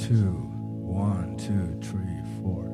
Two, one, two, three, four.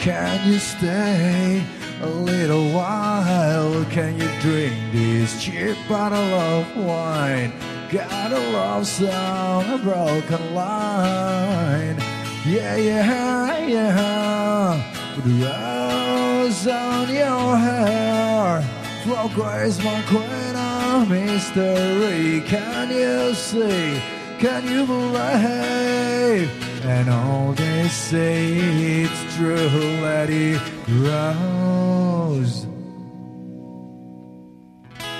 Can you stay a little while? Can you drink this cheap bottle of wine? Got a love song, a broken line. Yeah, yeah, yeah. With rose on your hair. Flow grace, my queen of mystery. Can you see? Can you believe? And all they say it's true, it rose.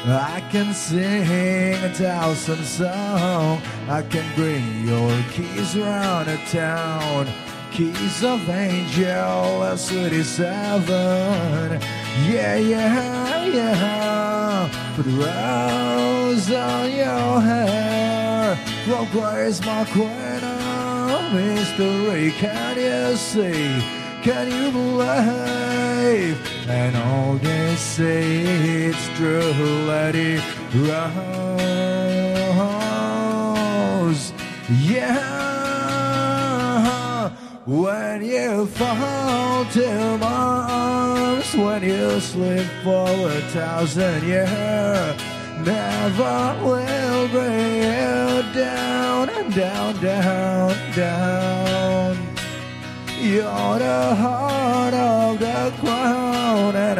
I can sing a thousand songs. I can bring your keys round the town. Keys of angel, a city seven. Yeah, yeah, yeah. Put rose on your hair. Roll grace, my queen of mystery. Can you see? Can you believe? And all they say it's true, let it rose. Yeah, when you fall to my arms, when you sleep for a thousand years, never will bring you down and down, down, down. You're the heart the and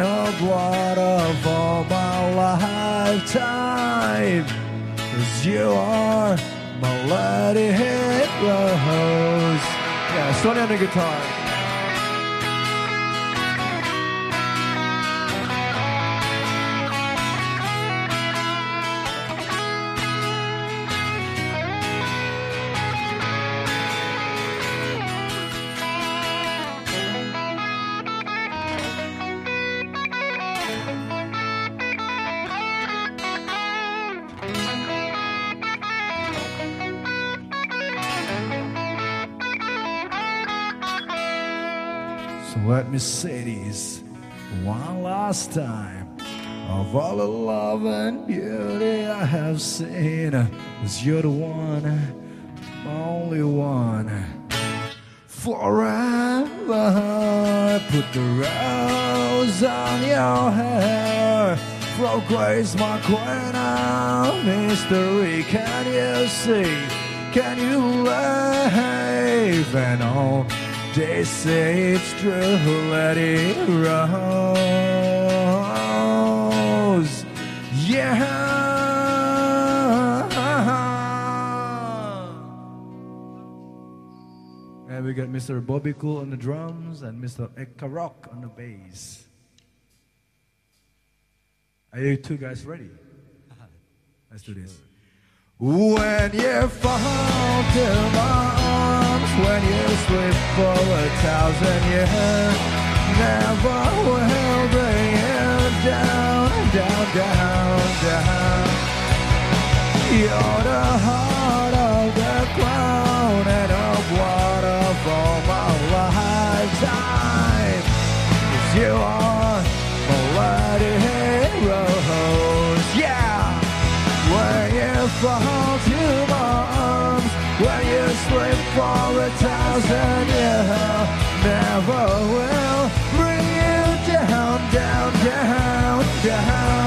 of all my lifetime. Cause you are my lady rose. Yeah, Sonny on the guitar. Let me say this one last time. Of all the love and beauty I have seen, is you're the one, only one. Forever, put the rose on your hair. Flow grace, my queen of mystery. Can you see? Can you live? And all they say it's true, let it rose. Yeah. And we got Mr. Bobby Cool on the drums and Mr. Ekka Rock on the bass. Are you two guys ready? Uh-huh. Let's do this. When you fall to my when you sleep for a thousand years, never will bring you down, down, down, down. You're the heart of the crown and of water for my lifetime. 'Cause you are my lady rose, yeah. When you fall to my arms, when you for a thousand years, never will bring you down, down, down, down.